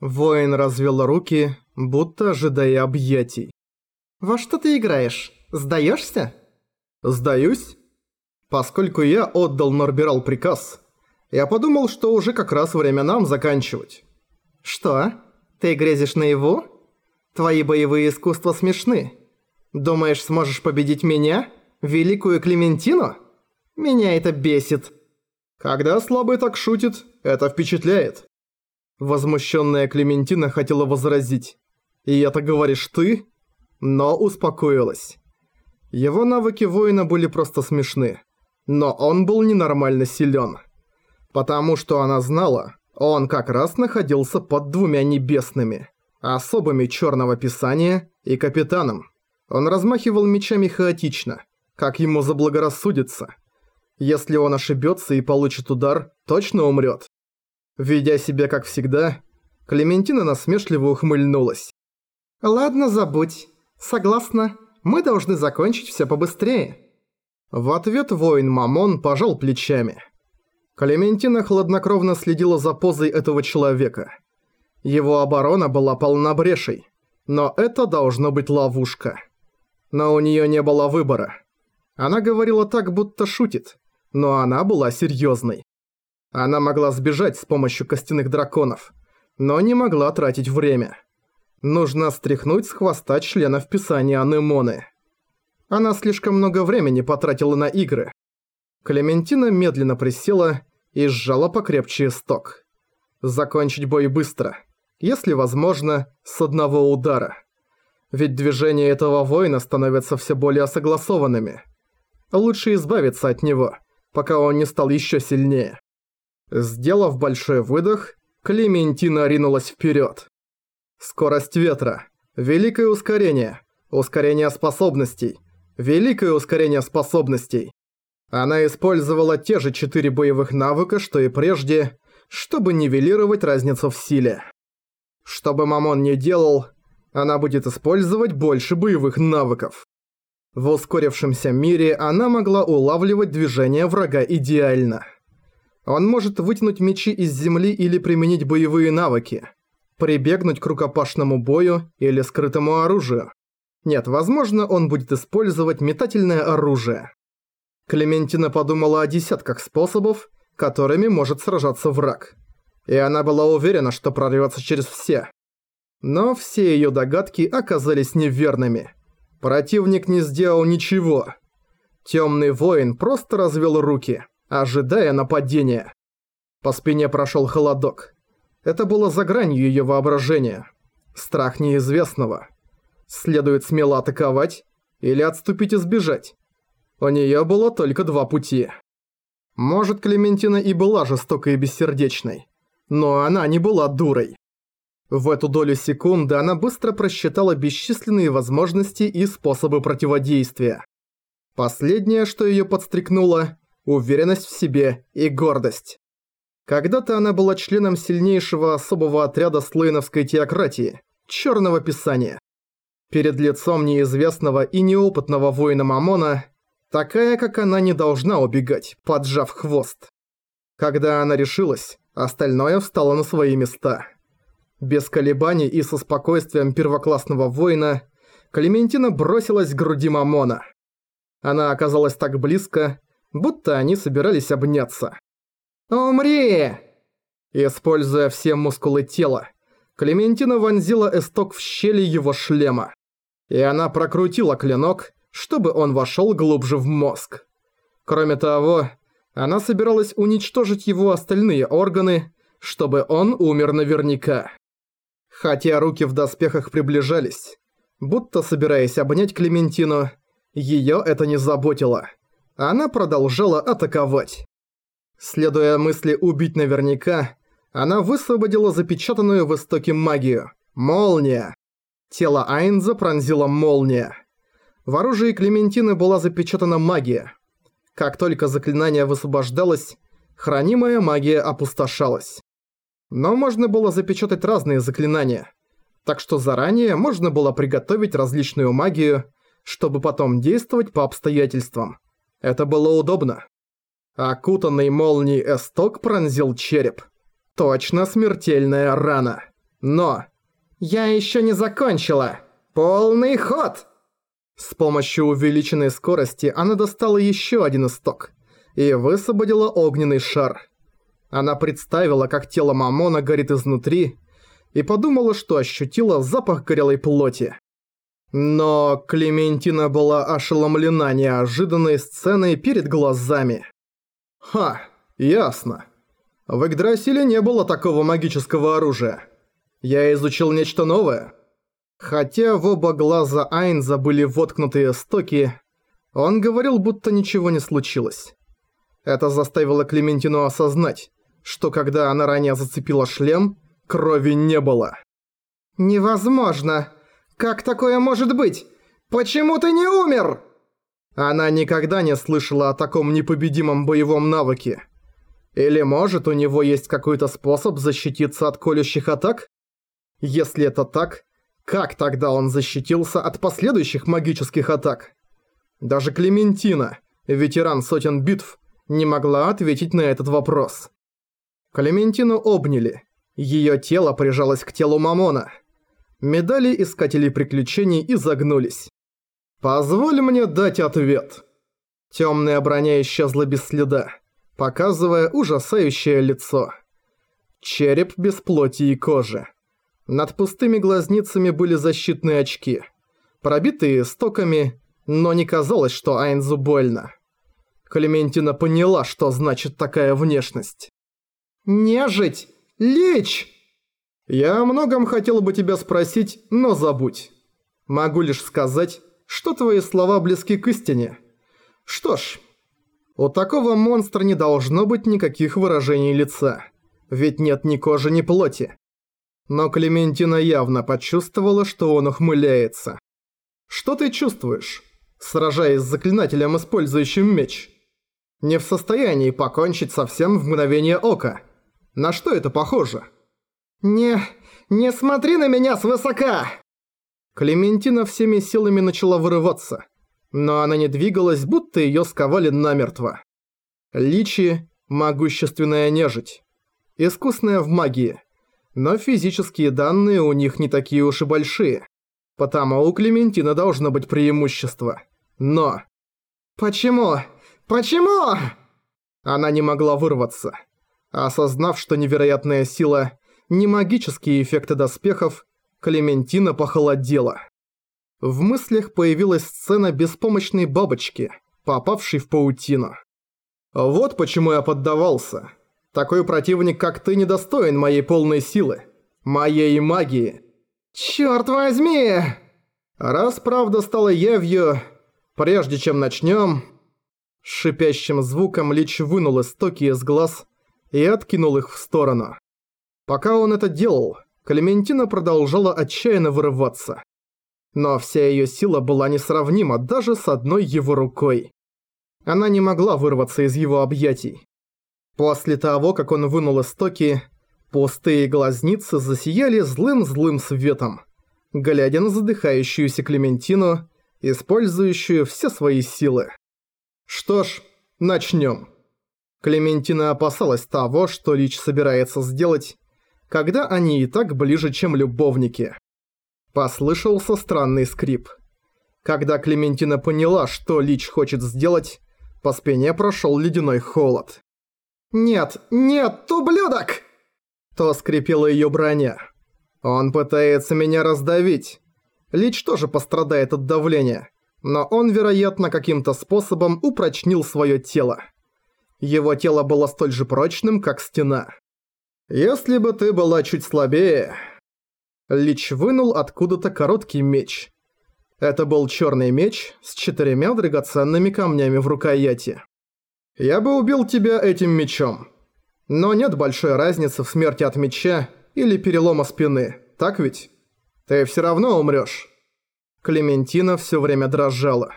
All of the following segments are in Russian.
Воин развел руки, будто ожидая объятий. «Во что ты играешь? Сдаешься? «Сдаюсь?» Поскольку я отдал Норбирал приказ, я подумал, что уже как раз время нам заканчивать. «Что? Ты грезишь наяву? Твои боевые искусства смешны. Думаешь, сможешь победить меня? Великую Клементину? Меня это бесит». Когда слабый так шутит, это впечатляет. Возмущенная Клементина хотела возразить. «И это говоришь ты?» Но успокоилась. Его навыки воина были просто смешны. Но он был ненормально силен. Потому что она знала, он как раз находился под двумя небесными, особыми черного писания и капитаном. Он размахивал мечами хаотично, как ему заблагорассудится. Если он ошибется и получит удар, точно умрет. Ведя себя как всегда, Клементина насмешливо ухмыльнулась. «Ладно, забудь. Согласна, мы должны закончить все побыстрее». В ответ воин Мамон пожал плечами. Клементина хладнокровно следила за позой этого человека. Его оборона была полна брешей, но это должно быть ловушка. Но у нее не было выбора. Она говорила так, будто шутит, но она была серьезной. Она могла сбежать с помощью костяных драконов, но не могла тратить время. Нужно стряхнуть с хвоста членов писания Анемоны. Она слишком много времени потратила на игры, Клементина медленно присела и сжала покрепче сток. Закончить бой быстро. Если возможно, с одного удара. Ведь движения этого воина становятся все более согласованными. Лучше избавиться от него, пока он не стал еще сильнее. Сделав большой выдох, Клементина ринулась вперед. Скорость ветра. Великое ускорение. Ускорение способностей. Великое ускорение способностей. Она использовала те же четыре боевых навыка, что и прежде, чтобы нивелировать разницу в силе. Что бы Мамон не делал, она будет использовать больше боевых навыков. В ускорившемся мире она могла улавливать движения врага идеально. Он может вытянуть мечи из земли или применить боевые навыки, прибегнуть к рукопашному бою или скрытому оружию. Нет, возможно, он будет использовать метательное оружие. Клементина подумала о десятках способов, которыми может сражаться враг. И она была уверена, что прорвется через все. Но все ее догадки оказались неверными. Противник не сделал ничего. Темный воин просто развел руки, ожидая нападения. По спине прошел холодок. Это было за гранью ее воображения. Страх неизвестного. Следует смело атаковать или отступить и сбежать. У неё было только два пути. Может, Клементина и была жестокой и бессердечной, но она не была дурой. В эту долю секунды она быстро просчитала бесчисленные возможности и способы противодействия. Последнее, что её подстрекнуло – уверенность в себе и гордость. Когда-то она была членом сильнейшего особого отряда слейновской теократии – Чёрного Писания. Перед лицом неизвестного и неопытного воина Мамона Такая, как она, не должна убегать, поджав хвост. Когда она решилась, остальное встало на свои места. Без колебаний и со спокойствием первоклассного воина, Клементина бросилась к груди Мамона. Она оказалась так близко, будто они собирались обняться. «Умри!» Используя все мускулы тела, Клементина вонзила эсток в щели его шлема. И она прокрутила клинок, чтобы он вошел глубже в мозг. Кроме того, она собиралась уничтожить его остальные органы, чтобы он умер наверняка. Хотя руки в доспехах приближались, будто собираясь обнять Клементину, ее это не заботило. Она продолжала атаковать. Следуя мысли «убить наверняка», она высвободила запечатанную в истоке магию. Молния. Тело Айнза пронзила молния. В оружии Клементины была запечатана магия. Как только заклинание высвобождалось, хранимая магия опустошалась. Но можно было запечатать разные заклинания. Так что заранее можно было приготовить различную магию, чтобы потом действовать по обстоятельствам. Это было удобно. Окутанный молнией эсток пронзил череп. Точно смертельная рана. Но... «Я еще не закончила! Полный ход!» С помощью увеличенной скорости она достала еще один исток и высвободила огненный шар. Она представила, как тело Мамона горит изнутри, и подумала, что ощутила запах горелой плоти. Но Клементина была ошеломлена неожиданной сценой перед глазами. Ха, ясно. В Игдрасиле не было такого магического оружия. Я изучил нечто новое. Хотя в оба глаза Айнза были воткнутые стоки, он говорил, будто ничего не случилось. Это заставило Клементину осознать, что когда она ранее зацепила шлем, крови не было. «Невозможно! Как такое может быть? Почему ты не умер?» Она никогда не слышала о таком непобедимом боевом навыке. Или может у него есть какой-то способ защититься от колющих атак? Если это так, как тогда он защитился от последующих магических атак? Даже Клементина, ветеран сотен битв, не могла ответить на этот вопрос. Клементину обняли. Её тело прижалось к телу Мамона. Медали Искателей Приключений изогнулись. «Позволь мне дать ответ». Тёмная броня исчезла без следа, показывая ужасающее лицо. Череп без плоти и кожи. Над пустыми глазницами были защитные очки, пробитые стоками, но не казалось, что Айнзу больно. Клементина поняла, что значит такая внешность. «Нежить! Лечь!» «Я о многом хотел бы тебя спросить, но забудь. Могу лишь сказать, что твои слова близки к истине. Что ж, у такого монстра не должно быть никаких выражений лица, ведь нет ни кожи, ни плоти. Но Клементина явно почувствовала, что он ухмыляется. Что ты чувствуешь, сражаясь с заклинателем, использующим меч? Не в состоянии покончить совсем в мгновение ока – на что это похоже? «Не... не смотри на меня свысока!» Клементина всеми силами начала вырываться, но она не двигалась, будто её сковали намертво. Личи – могущественная нежить. Искусная в магии. Но физические данные у них не такие уж и большие. Потому у Клементина должно быть преимущество. Но... Почему? Почему? Она не могла вырваться. Осознав, что невероятная сила – не магические эффекты доспехов, Клементина похолодела. В мыслях появилась сцена беспомощной бабочки, попавшей в паутину. «Вот почему я поддавался. Такой противник, как ты, недостоин моей полной силы, моей магии». «Чёрт возьми!» Раз правда стала явью, прежде чем начнём... шипящим звуком Лич вынул истоки из глаз и откинул их в сторону. Пока он это делал, Клементина продолжала отчаянно вырываться. Но вся её сила была несравнима даже с одной его рукой. Она не могла вырваться из его объятий. После того, как он вынул истоки, пустые глазницы засияли злым-злым светом, глядя на задыхающуюся Клементину, использующую все свои силы. Что ж, начнём. Клементина опасалась того, что Лич собирается сделать, когда они и так ближе, чем любовники. Послышался странный скрип. Когда Клементина поняла, что Лич хочет сделать, по спине прошел ледяной холод. «Нет, нет, ублюдок!» То скрипела ее броня. «Он пытается меня раздавить. Лич тоже пострадает от давления, но он, вероятно, каким-то способом упрочнил свое тело. Его тело было столь же прочным, как стена. «Если бы ты была чуть слабее...» Лич вынул откуда-то короткий меч. Это был черный меч с четырьмя драгоценными камнями в рукояти. «Я бы убил тебя этим мечом. Но нет большой разницы в смерти от меча или перелома спины, так ведь? Ты все равно умрёшь». Клементина все время дрожала.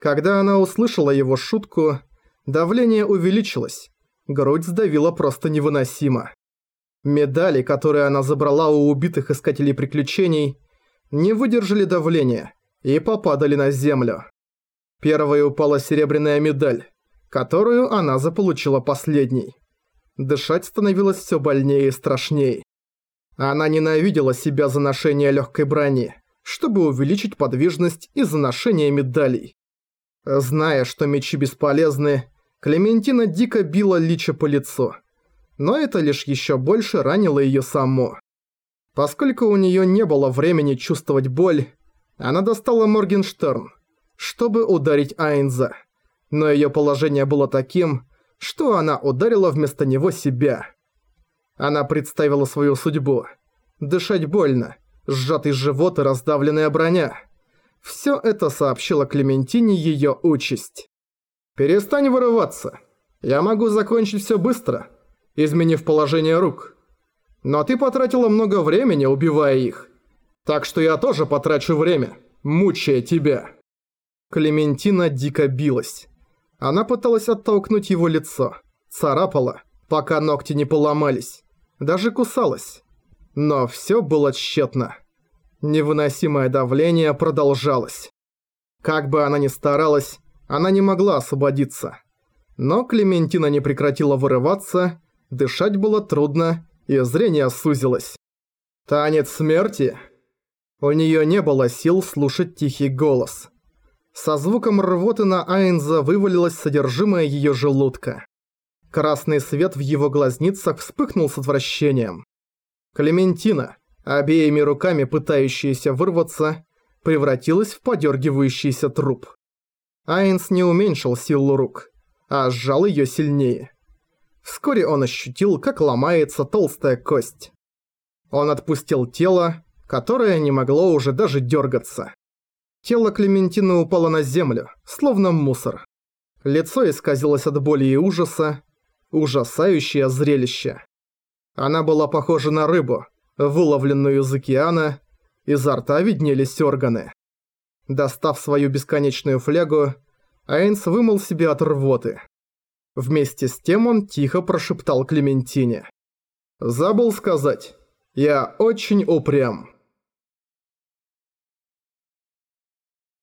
Когда она услышала его шутку, Давление увеличилось. Грудь сдавила просто невыносимо. Медали, которые она забрала у убитых искателей приключений, не выдержали давления и попадали на землю. Первой упала серебряная медаль, которую она заполучила последней. Дышать становилось все больнее и страшней. Она ненавидела себя за ношение легкой брони, чтобы увеличить подвижность и за ношение медалей. Зная, что мечи бесполезны, Клементина дико била Лича по лицу. Но это лишь еще больше ранило ее саму. Поскольку у нее не было времени чувствовать боль, она достала Моргенштерн, чтобы ударить Айнза. Но ее положение было таким, что она ударила вместо него себя. Она представила свою судьбу. Дышать больно, сжатый живот и раздавленная броня. Все это сообщило Клементине ее участь. «Перестань вырываться. Я могу закончить все быстро, изменив положение рук. Но ты потратила много времени, убивая их. Так что я тоже потрачу время, мучая тебя». Клементина дико билась. Она пыталась оттолкнуть его лицо, царапала, пока ногти не поломались, даже кусалась. Но все было тщетно. Невыносимое давление продолжалось. Как бы она ни старалась, она не могла освободиться. Но Клементина не прекратила вырываться, дышать было трудно, и зрение сузилось. Танец смерти? У нее не было сил слушать тихий голос. Со звуком рвоты на Айнза вывалилось содержимое ее желудка. Красный свет в его глазницах вспыхнул с отвращением. Клементина, обеими руками пытающаяся вырваться, превратилась в подергивающийся труп. Айнс не уменьшил силу рук, а сжал ее сильнее. Вскоре он ощутил, как ломается толстая кость. Он отпустил тело, которое не могло уже даже дергаться. Тело Клементины упало на землю, словно мусор. Лицо исказилось от боли и ужаса. Ужасающее зрелище. Она была похожа на рыбу, выловленную из океана, изо рта виднелись органы. Достав свою бесконечную флягу, Айнс вымыл себе от рвоты. Вместе с тем он тихо прошептал Клементине. «Забыл сказать, я очень упрям».